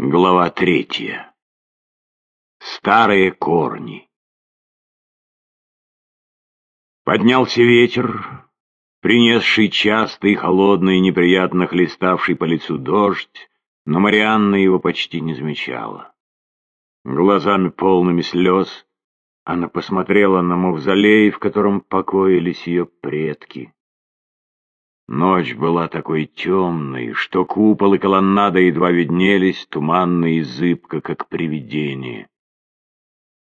Глава третья. Старые корни. Поднялся ветер, принесший частый, холодный, неприятно хлеставший по лицу дождь, но Марианна его почти не замечала. Глазами полными слез она посмотрела на мавзолей, в котором покоились ее предки. Ночь была такой темной, что купол и колоннада едва виднелись, туманно и зыбко, как привидение.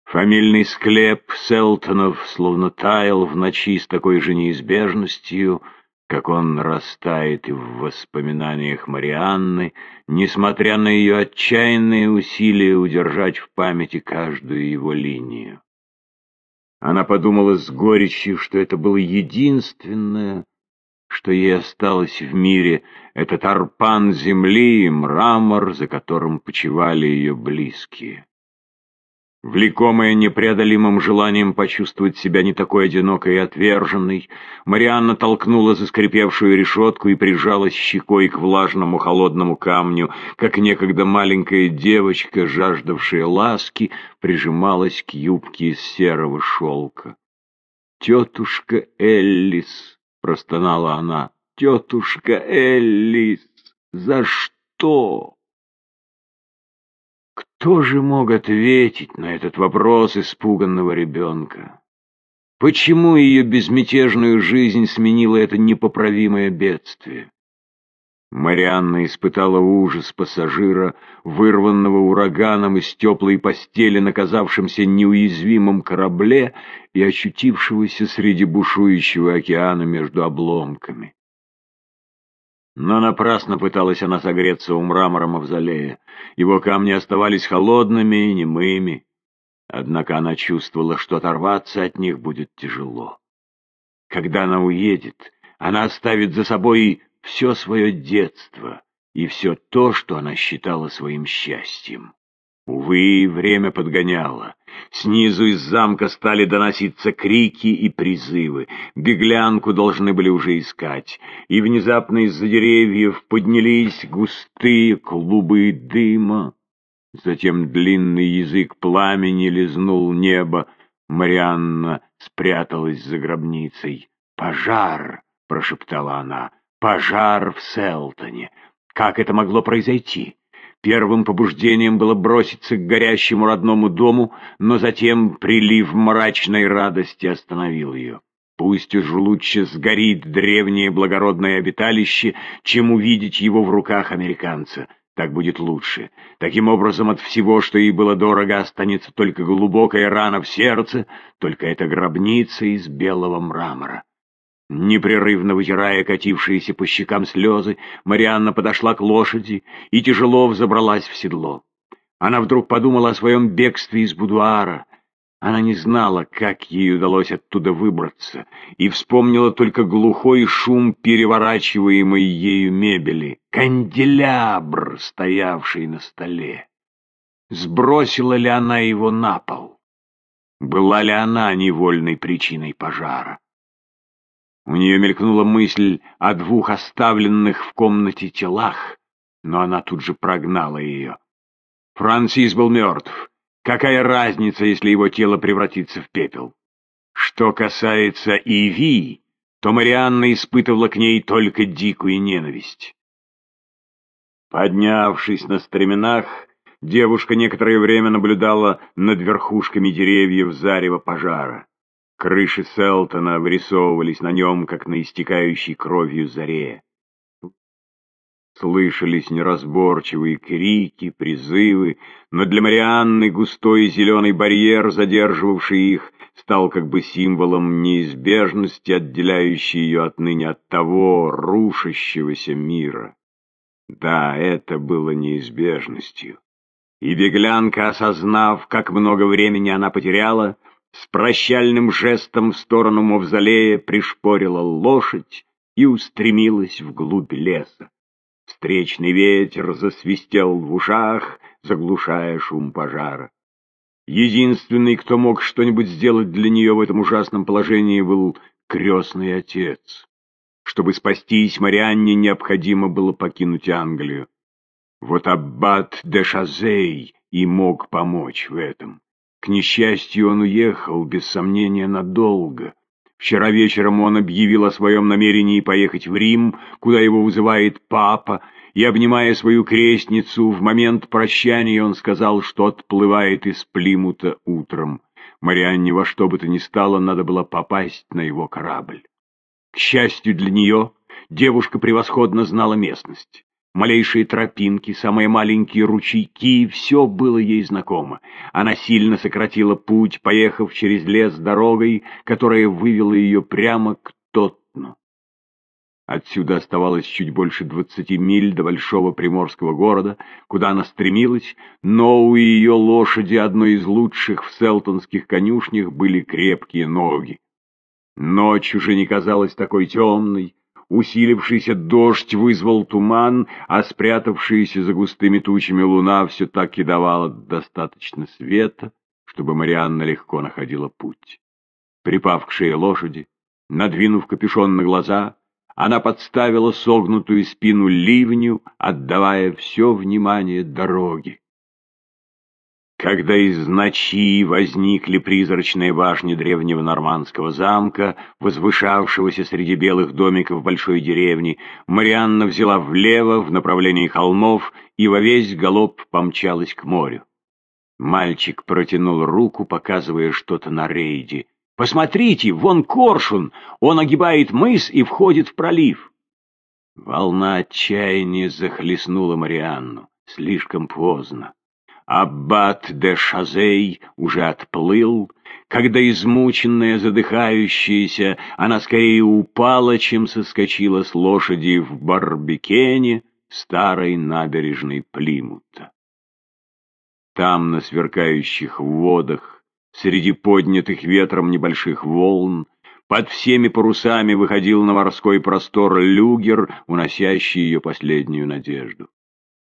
Фамильный склеп Селтонов словно таял в ночи с такой же неизбежностью, как он растает и в воспоминаниях Марианны, несмотря на ее отчаянные усилия удержать в памяти каждую его линию. Она подумала с горечью, что это было единственное, что ей осталось в мире, этот арпан земли и мрамор, за которым почивали ее близкие. Влекомая непреодолимым желанием почувствовать себя не такой одинокой и отверженной, Марианна толкнула заскрипевшую решетку и прижалась щекой к влажному холодному камню, как некогда маленькая девочка, жаждавшая ласки, прижималась к юбке из серого шелка. «Тетушка Эллис!» — простонала она. «Тетушка Эллис, за что?» Кто же мог ответить на этот вопрос испуганного ребенка? Почему ее безмятежную жизнь сменило это непоправимое бедствие? Марианна испытала ужас пассажира, вырванного ураганом из теплой постели на казавшемся неуязвимом корабле и очутившегося среди бушующего океана между обломками. Но напрасно пыталась она согреться у мрамора мавзолея. Его камни оставались холодными и немыми. Однако она чувствовала, что оторваться от них будет тяжело. Когда она уедет, она оставит за собой все свое детство и все то, что она считала своим счастьем. Увы, время подгоняло. Снизу из замка стали доноситься крики и призывы. Беглянку должны были уже искать. И внезапно из-за деревьев поднялись густые клубы дыма. Затем длинный язык пламени лизнул небо. Марианна спряталась за гробницей. «Пожар!» — прошептала она. Пожар в Селтоне. Как это могло произойти? Первым побуждением было броситься к горящему родному дому, но затем прилив мрачной радости остановил ее. Пусть уж лучше сгорит древнее благородное обиталище, чем увидеть его в руках американца. Так будет лучше. Таким образом, от всего, что ей было дорого, останется только глубокая рана в сердце, только эта гробница из белого мрамора. Непрерывно вытирая катившиеся по щекам слезы, Марианна подошла к лошади и тяжело взобралась в седло. Она вдруг подумала о своем бегстве из будуара. Она не знала, как ей удалось оттуда выбраться, и вспомнила только глухой шум переворачиваемой ею мебели, канделябр, стоявший на столе. Сбросила ли она его на пол? Была ли она невольной причиной пожара? У нее мелькнула мысль о двух оставленных в комнате телах, но она тут же прогнала ее. Франсис был мертв. Какая разница, если его тело превратится в пепел? Что касается Иви, то Марианна испытывала к ней только дикую ненависть. Поднявшись на стременах, девушка некоторое время наблюдала над верхушками деревьев зарева пожара. Крыши Селтона вырисовывались на нем, как на истекающей кровью заре. Слышались неразборчивые крики, призывы, но для Марианны густой зеленый барьер, задерживавший их, стал как бы символом неизбежности, отделяющей ее отныне от того рушащегося мира. Да, это было неизбежностью. И беглянка, осознав, как много времени она потеряла, с прощальным жестом в сторону мавзолея пришпорила лошадь и устремилась вглубь леса. Встречный ветер засвистел в ушах, заглушая шум пожара. Единственный, кто мог что-нибудь сделать для нее в этом ужасном положении, был крестный отец. Чтобы спастись, Марианне необходимо было покинуть Англию. Вот аббат де Шазей и мог помочь в этом. К несчастью, он уехал, без сомнения, надолго. Вчера вечером он объявил о своем намерении поехать в Рим, куда его вызывает папа, и, обнимая свою крестницу, в момент прощания он сказал, что отплывает из Плимута утром. Марианне во что бы то ни стало надо было попасть на его корабль. К счастью для нее, девушка превосходно знала местность. Малейшие тропинки, самые маленькие ручейки — все было ей знакомо. Она сильно сократила путь, поехав через лес дорогой, которая вывела ее прямо к Тотну. Отсюда оставалось чуть больше двадцати миль до большого приморского города, куда она стремилась, но у ее лошади, одной из лучших в селтонских конюшнях, были крепкие ноги. Ночь уже не казалась такой темной, Усилившийся дождь вызвал туман, а спрятавшаяся за густыми тучами луна все так и давала достаточно света, чтобы Марианна легко находила путь. Припав к шее лошади, надвинув капюшон на глаза, она подставила согнутую спину ливню, отдавая все внимание дороге. Когда из ночи возникли призрачные башни древнего нормандского замка, возвышавшегося среди белых домиков большой деревни, Марианна взяла влево в направлении холмов и во весь галоп помчалась к морю. Мальчик протянул руку, показывая что-то на рейде. «Посмотрите, вон коршун! Он огибает мыс и входит в пролив!» Волна отчаяния захлестнула Марианну. Слишком поздно. Аббат де Шазей уже отплыл, когда измученная, задыхающаяся, она скорее упала, чем соскочила с лошади в Барбекене, старой набережной Плимута. Там, на сверкающих водах, среди поднятых ветром небольших волн, под всеми парусами выходил на морской простор люгер, уносящий ее последнюю надежду.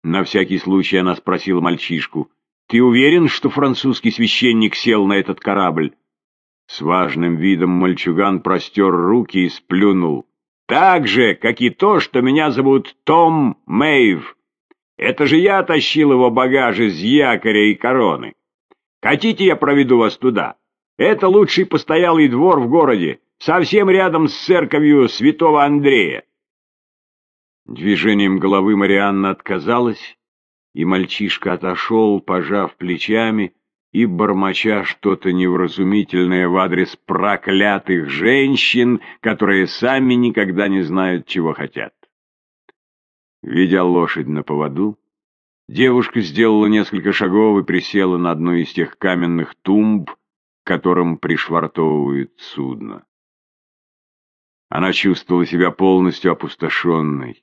На всякий случай она спросила мальчишку, «Ты уверен, что французский священник сел на этот корабль?» С важным видом мальчуган простер руки и сплюнул. «Так же, как и то, что меня зовут Том Мэйв. Это же я тащил его багаж из якоря и короны. Хотите, я проведу вас туда? Это лучший постоялый двор в городе, совсем рядом с церковью святого Андрея. Движением головы Марианна отказалась, и мальчишка отошел, пожав плечами и бормоча что-то невразумительное в адрес проклятых женщин, которые сами никогда не знают, чего хотят. Видя лошадь на поводу, девушка сделала несколько шагов и присела на одну из тех каменных тумб, к которым пришвартовывают судно. Она чувствовала себя полностью опустошенной.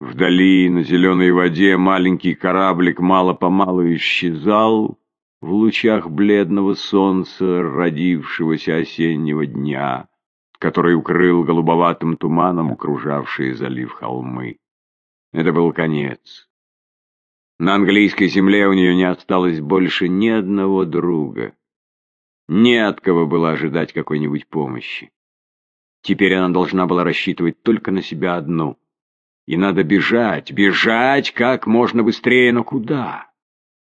Вдали, на зеленой воде, маленький кораблик мало-помалу исчезал в лучах бледного солнца родившегося осеннего дня, который укрыл голубоватым туманом окружавшие залив холмы. Это был конец. На английской земле у нее не осталось больше ни одного друга. Не от кого было ожидать какой-нибудь помощи. Теперь она должна была рассчитывать только на себя одну — и надо бежать, бежать как можно быстрее, но куда?